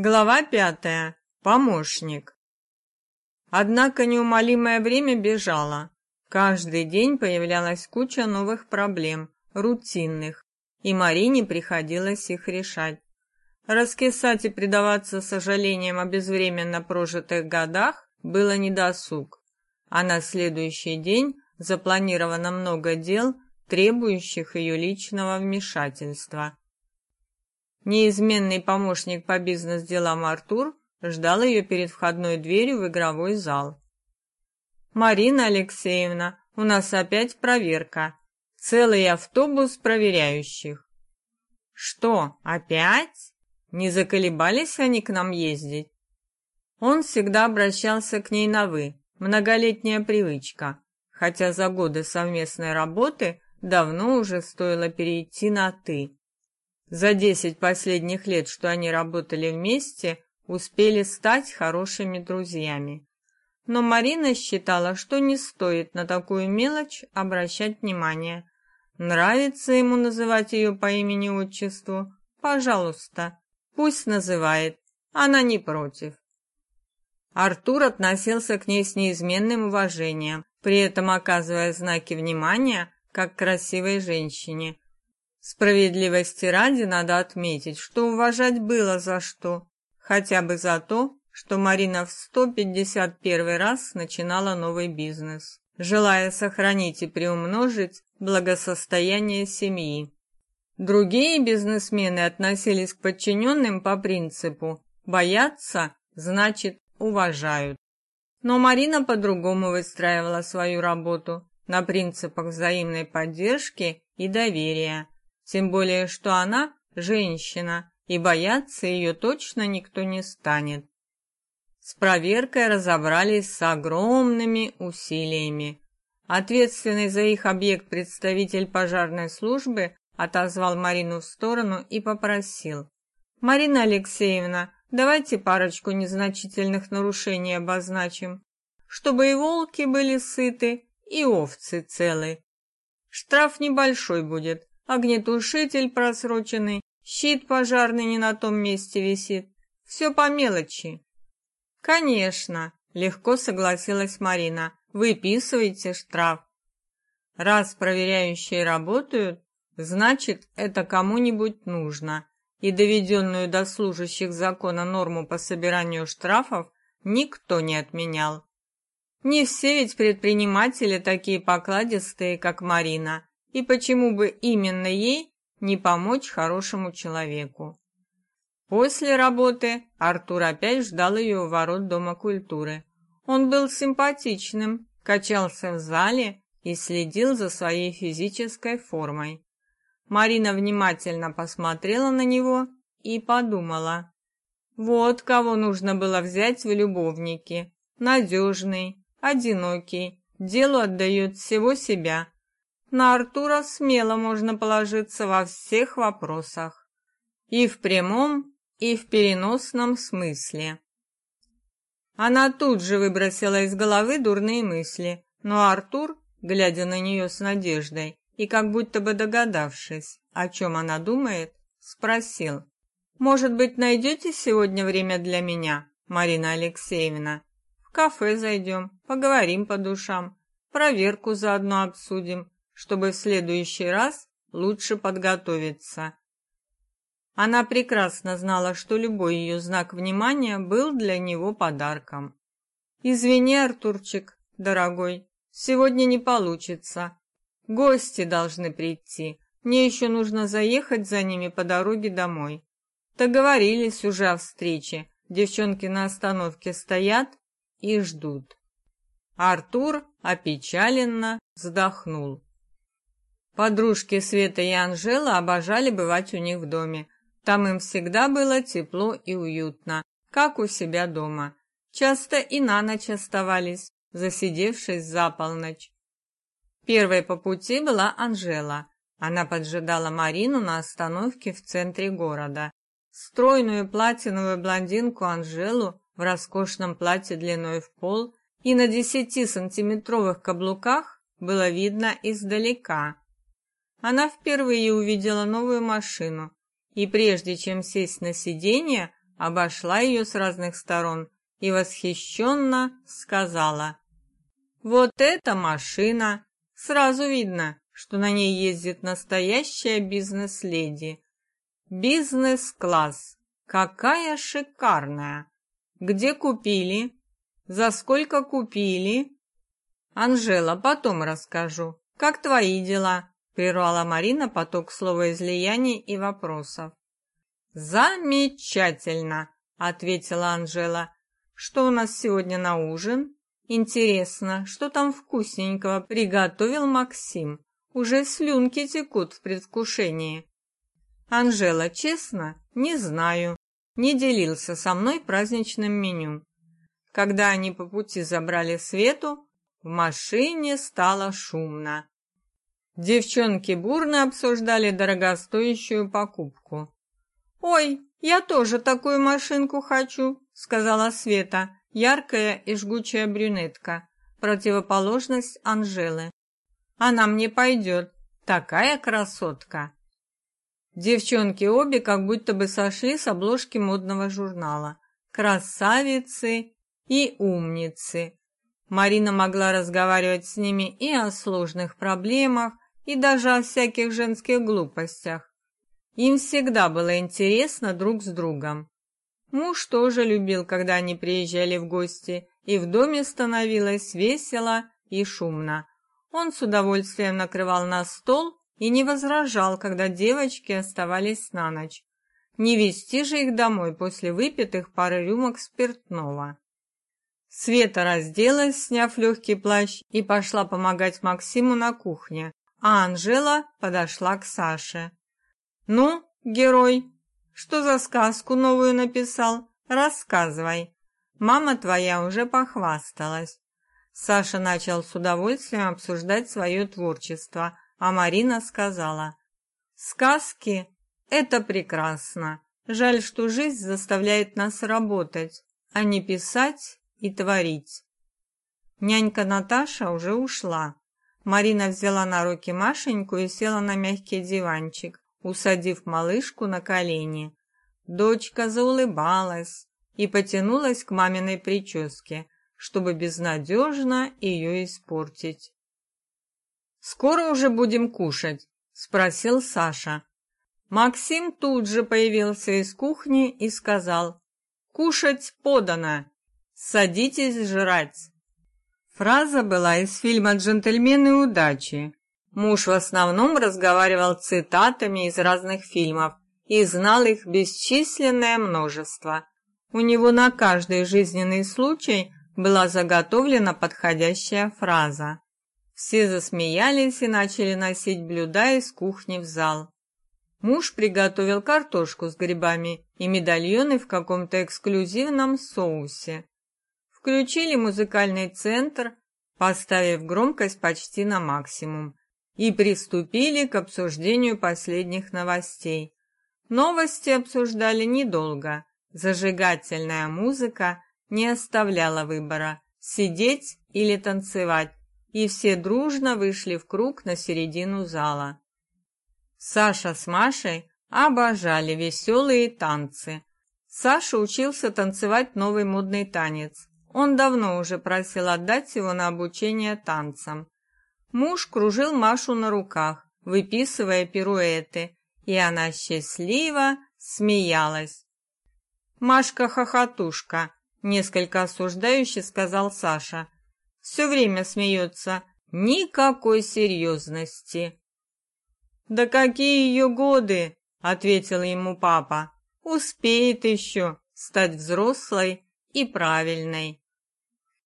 Глава пятая. Помощник. Однако неумолимое время бежало. Каждый день появлялась куча новых проблем, рутинных, и Марине приходилось их решать. Раскисать и предаваться сожалениям о безвременно прожитых годах было недосуг, а на следующий день запланировано много дел, требующих ее личного вмешательства. Неизменный помощник по бизнес-делам Артур ждал ее перед входной дверью в игровой зал. «Марина Алексеевна, у нас опять проверка. Целый автобус проверяющих». «Что, опять? Не заколебались они к нам ездить?» Он всегда обращался к ней на «вы», многолетняя привычка, хотя за годы совместной работы давно уже стоило перейти на «ты». За десять последних лет, что они работали вместе, успели стать хорошими друзьями. Но Марина считала, что не стоит на такую мелочь обращать внимание. Нравится ему называть ее по имени-отчеству? Пожалуйста, пусть называет. Она не против. Артур относился к ней с неизменным уважением, при этом оказывая знаки внимания, как красивой женщине, Справедливости ради надо отметить, что уважать было за что, хотя бы за то, что Марина в 151 раз начинала новый бизнес, желая сохранить и приумножить благосостояние семьи. Другие бизнесмены относились к подчиненным по принципу «боятся, значит, уважают». Но Марина по-другому выстраивала свою работу на принципах взаимной поддержки и доверия, тем более, что она женщина, и бояться ее точно никто не станет. С проверкой разобрались с огромными усилиями. Ответственный за их объект представитель пожарной службы отозвал Марину в сторону и попросил. «Марина Алексеевна, давайте парочку незначительных нарушений обозначим, чтобы и волки были сыты, и овцы целы. Штраф небольшой будет, огнетушитель просроченный, щит пожарный не на том месте висит. Все по мелочи. Конечно, легко согласилась Марина. Выписывайте штраф. Раз проверяющие работают, значит, это кому-нибудь нужно. И доведенную до служащих закона норму по собиранию штрафов никто не отменял. Не все ведь предприниматели такие покладистые, как Марина. И почему бы именно ей не помочь хорошему человеку? После работы Артур опять ждал ее у ворот Дома культуры. Он был симпатичным, качался в зале и следил за своей физической формой. Марина внимательно посмотрела на него и подумала. Вот кого нужно было взять в любовники. Надежный, одинокий, делу отдает всего себя, на Артура смело можно положиться во всех вопросах. И в прямом, и в переносном смысле. Она тут же выбросила из головы дурные мысли, но Артур, глядя на нее с надеждой и как будто бы догадавшись, о чем она думает, спросил. «Может быть, найдете сегодня время для меня, Марина Алексеевна? В кафе зайдем, поговорим по душам, проверку заодно обсудим, чтобы в следующий раз лучше подготовиться. Она прекрасно знала, что любой ее знак внимания был для него подарком. «Извини, Артурчик, дорогой, сегодня не получится. Гости должны прийти. Мне еще нужно заехать за ними по дороге домой. Договорились уже о встрече. Девчонки на остановке стоят и ждут». Артур опечаленно вздохнул. Подружки Света и Анжела обожали бывать у них в доме. Там им всегда было тепло и уютно, как у себя дома. Часто и на ночь оставались, засидевшись за полночь. Первой по пути была Анжела. Она поджидала Марину на остановке в центре города. Стройную платиновую блондинку Анжелу в роскошном платье длиной в пол и на десятисантиметровых каблуках было видно издалека. Она впервые увидела новую машину, и прежде чем сесть на сиденье, обошла ее с разных сторон и восхищенно сказала. «Вот эта машина! Сразу видно, что на ней ездит настоящая бизнес-леди. Бизнес-класс! Какая шикарная! Где купили? За сколько купили?» «Анжела, потом расскажу. Как твои дела?» Прервала Марина поток словоизлияний и вопросов. «Замечательно!» — ответила Анжела. «Что у нас сегодня на ужин?» «Интересно, что там вкусненького приготовил Максим? Уже слюнки текут в предвкушении». «Анжела, честно, не знаю. Не делился со мной праздничным меню. Когда они по пути забрали Свету, в машине стало шумно. Девчонки бурно обсуждали дорогостоящую покупку. «Ой, я тоже такую машинку хочу», — сказала Света, яркая и жгучая брюнетка, противоположность Анжелы. «Она мне пойдет, такая красотка». Девчонки обе как будто бы сошли с обложки модного журнала. Красавицы и умницы. Марина могла разговаривать с ними и о сложных проблемах, и даже о всяких женских глупостях. Им всегда было интересно друг с другом. Муж тоже любил, когда они приезжали в гости, и в доме становилось весело и шумно. Он с удовольствием накрывал на стол и не возражал, когда девочки оставались на ночь. Не вести же их домой после выпитых пары рюмок спиртного. Света разделась, сняв легкий плащ, и пошла помогать Максиму на кухне, Анжела подошла к Саше. «Ну, герой, что за сказку новую написал? Рассказывай. Мама твоя уже похвасталась». Саша начал с удовольствием обсуждать свое творчество, а Марина сказала, «Сказки — это прекрасно. Жаль, что жизнь заставляет нас работать, а не писать и творить». Нянька Наташа уже ушла. Марина взяла на руки Машеньку и села на мягкий диванчик, усадив малышку на колени. Дочка заулыбалась и потянулась к маминой прическе, чтобы безнадежно ее испортить. «Скоро уже будем кушать?» – спросил Саша. Максим тут же появился из кухни и сказал «Кушать подано! Садитесь жрать!» Фраза была из фильма «Джентльмены удачи», Муж в основном разговаривал цитатами из разных фильмов и знал их бесчисленное множество. У него на каждый жизненный случай была заготовлена подходящая фраза. Все засмеялись и начали носить блюда из кухни в зал. Муж приготовил картошку с грибами и медальоны в каком-то эксклюзивном соусе. Включили музыкальный центр, поставив громкость почти на максимум и приступили к обсуждению последних новостей. Новости обсуждали недолго. Зажигательная музыка не оставляла выбора – сидеть или танцевать, и все дружно вышли в круг на середину зала. Саша с Машей обожали веселые танцы. Саша учился танцевать новый модный танец. Он давно уже просил отдать его на обучение танцам. Муж кружил Машу на руках, выписывая пируэты, и она счастливо смеялась. «Машка-хохотушка», — несколько осуждающе сказал Саша. «Все время смеется, никакой серьезности». «Да какие ее годы?» — ответил ему папа. «Успеет еще стать взрослой и правильной».